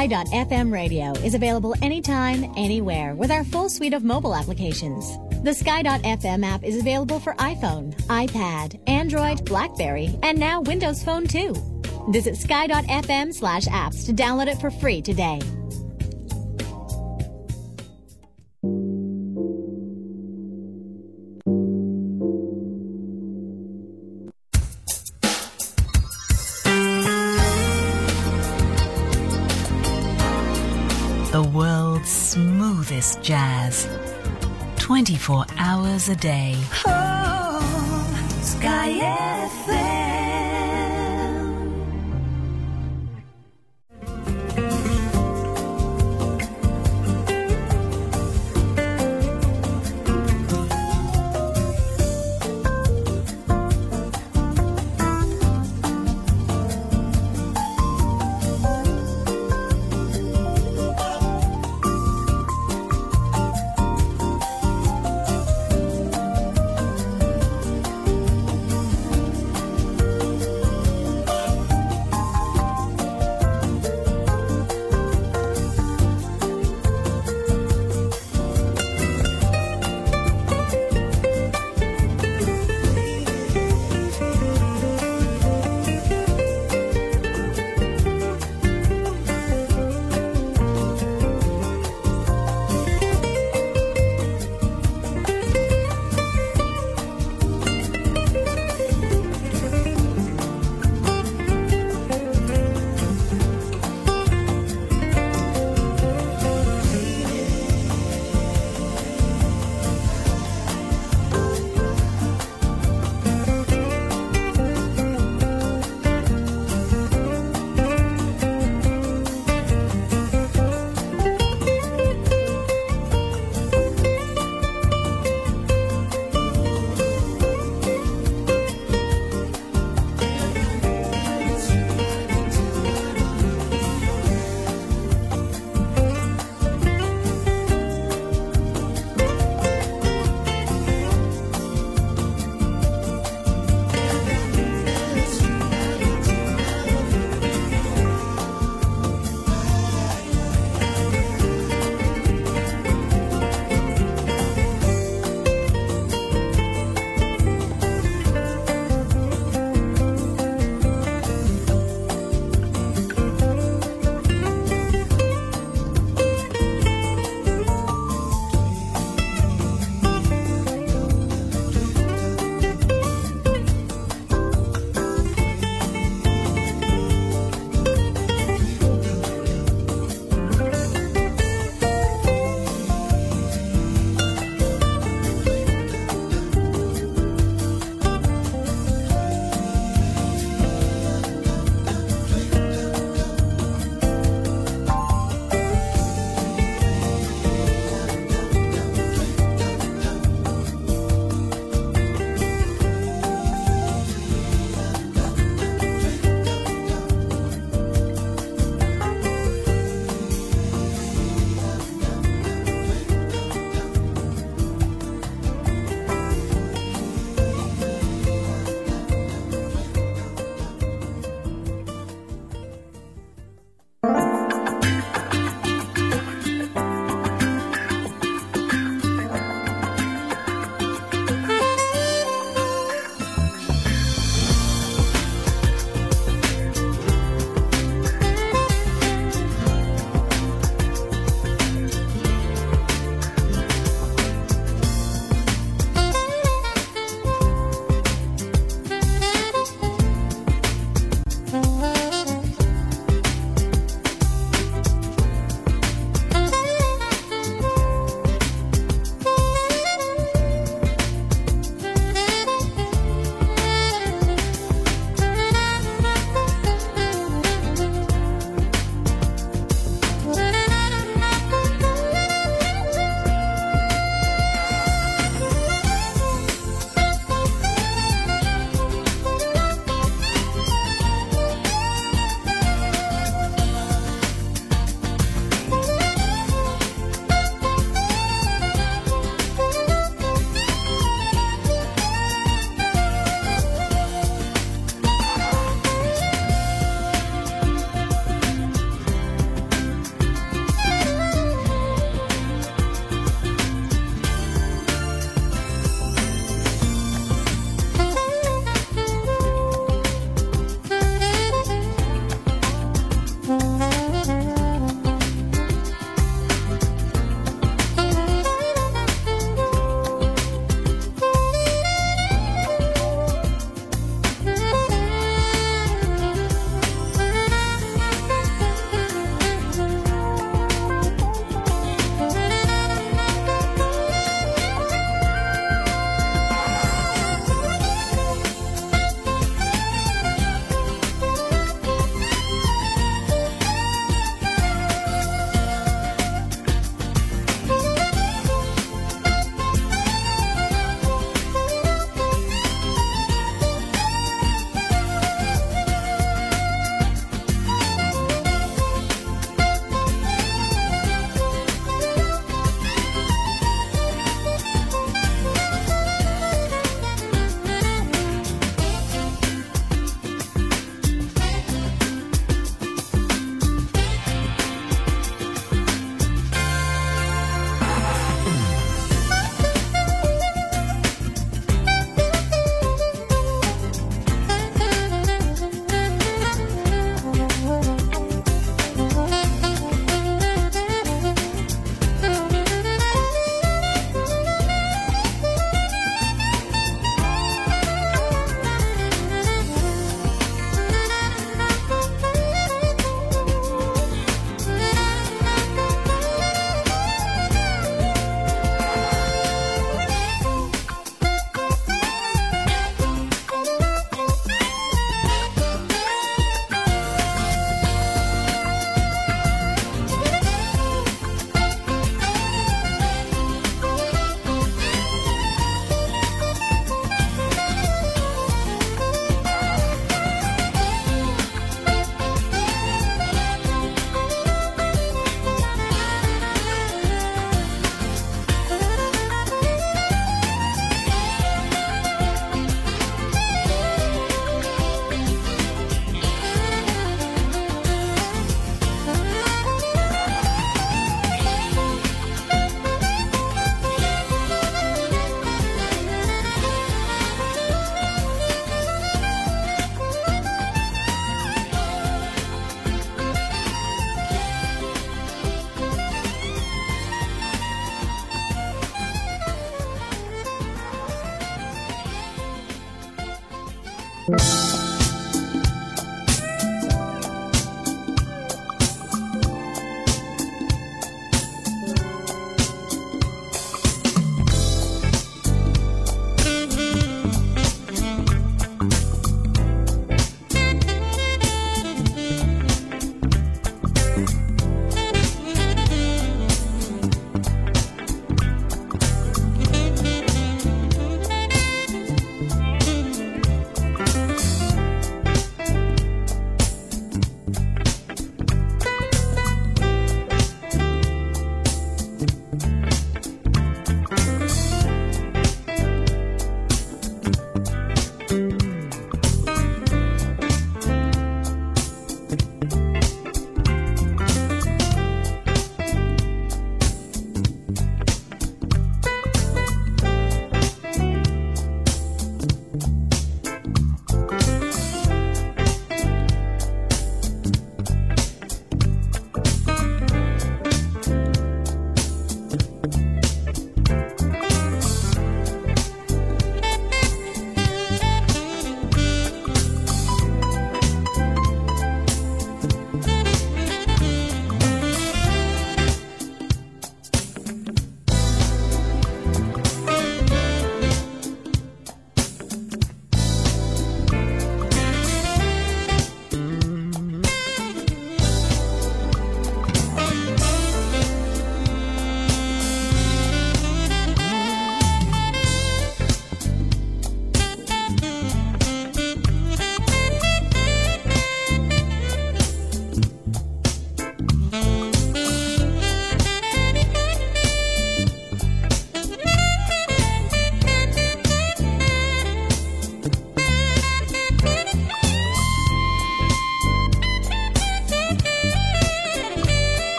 Sky.fm radio is available anytime, anywhere with our full suite of mobile applications. The Sky.fm app is available for iPhone, iPad, Android, Blackberry, and now Windows Phone too. Visit sky.fm slash apps to download it for free today. Jazz. 24 hours a day. Oh, Sky FM.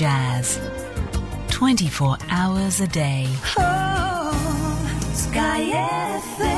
Jazz. 24 hours a day. Oh, Sky FM.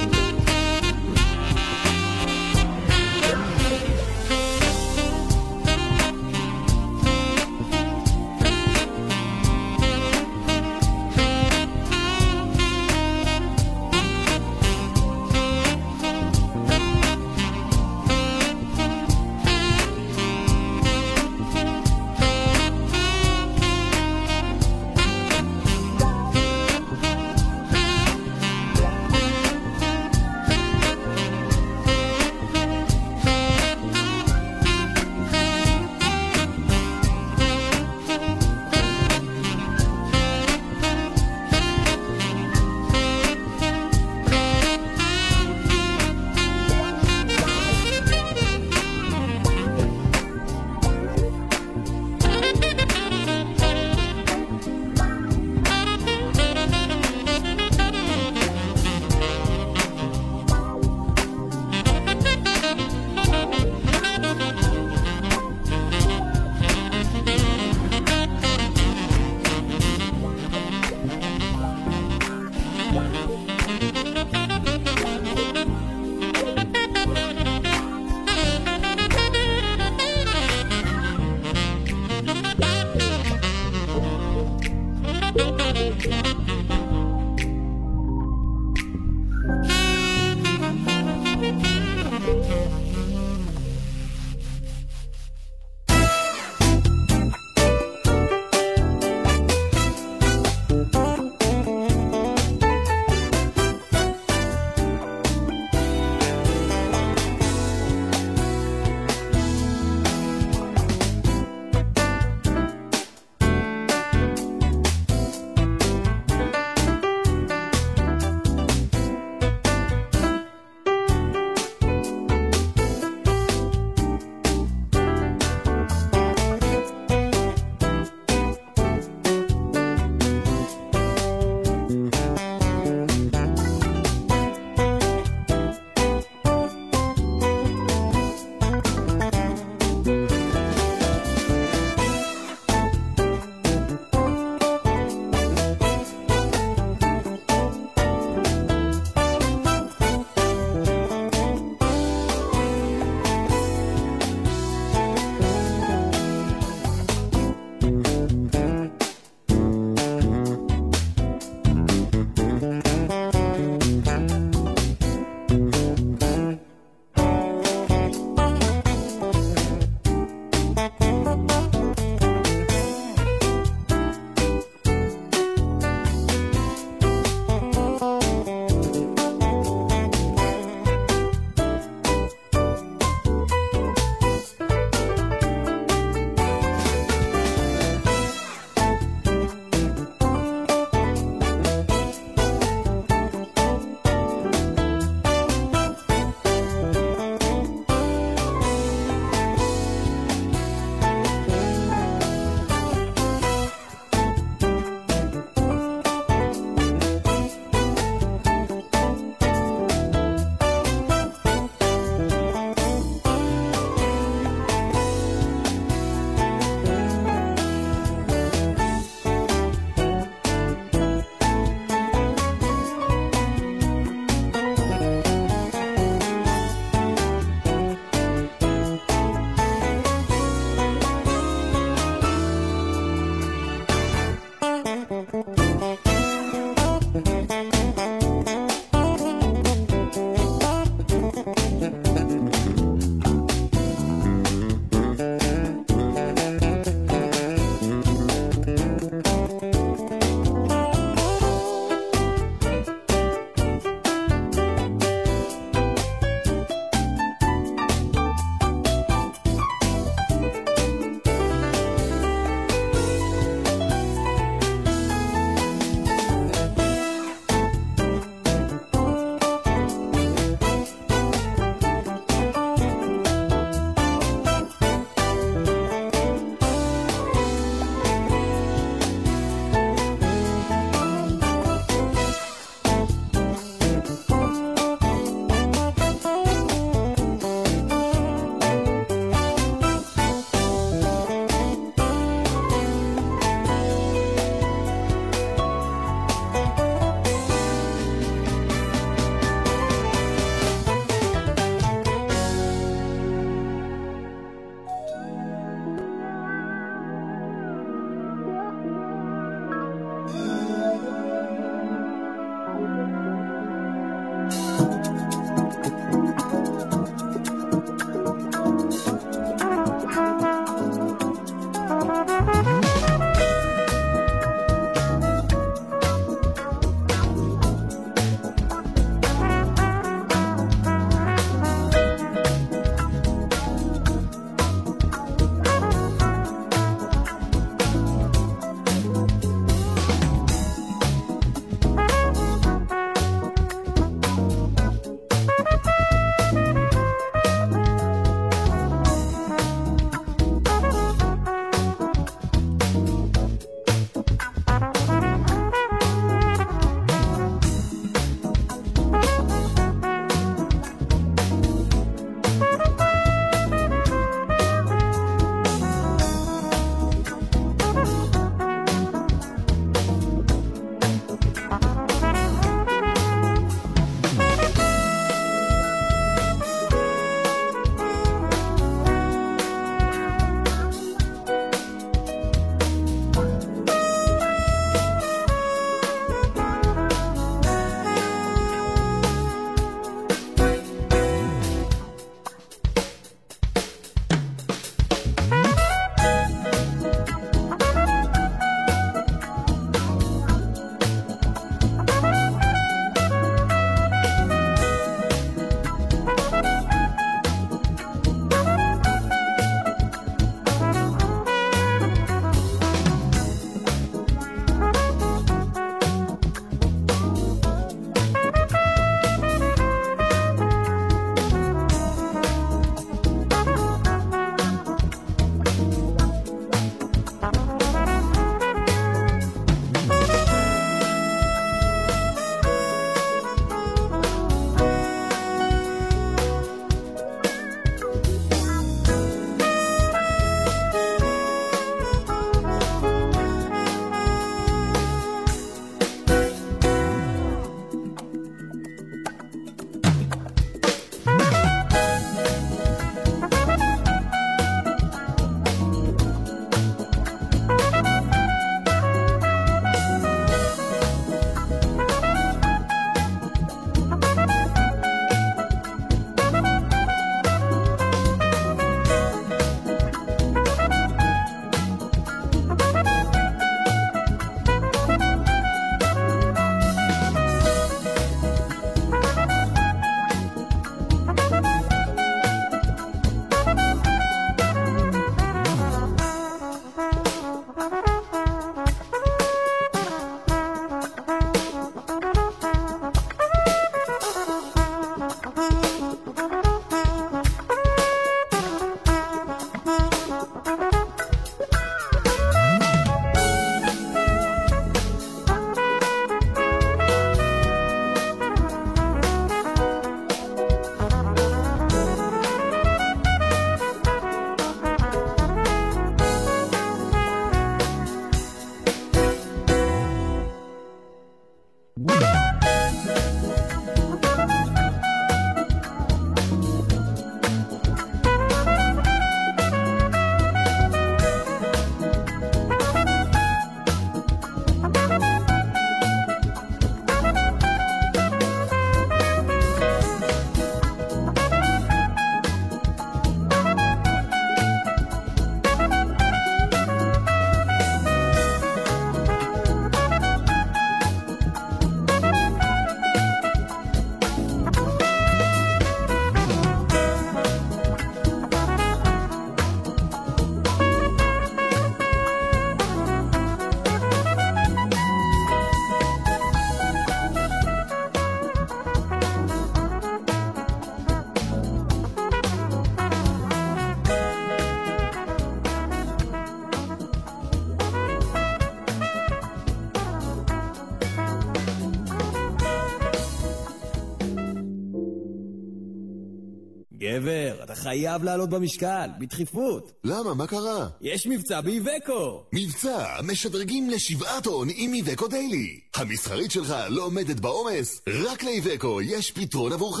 גבר, אתה חייב לעלות במשקל, בדחיפות. למה? מה קרה? יש מבצע באיבקו! מבצע משדרגים לשבעה טון עם איבקו דיילי. המסחרית שלך לא עומדת בעומס? רק לאיבקו יש פתרון עבורך.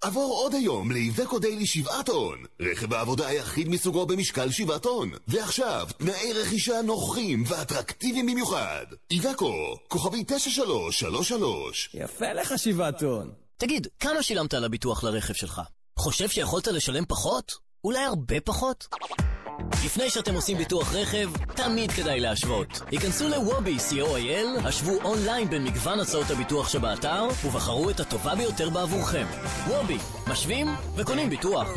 עבור עוד היום לאיבקו דיילי שבעה טון. רכב העבודה היחיד מסוגו במשקל שבעה טון. ועכשיו, תנאי רכישה נוחים ואטרקטיביים במיוחד. איבקו, כוכבי 9333. יפה לך שבעה טון. תגיד, כמה שילמת על הביטוח לרכב שלך? חושב שיכולת לשלם פחות? אולי הרבה פחות? לפני שאתם עושים ביטוח רכב, תמיד כדאי להשוות. היכנסו לוובי co.il, השוו אונליין בין מגוון הצעות הביטוח שבאתר, ובחרו את הטובה ביותר בעבורכם. וובי, משווים וקונים ביטוח.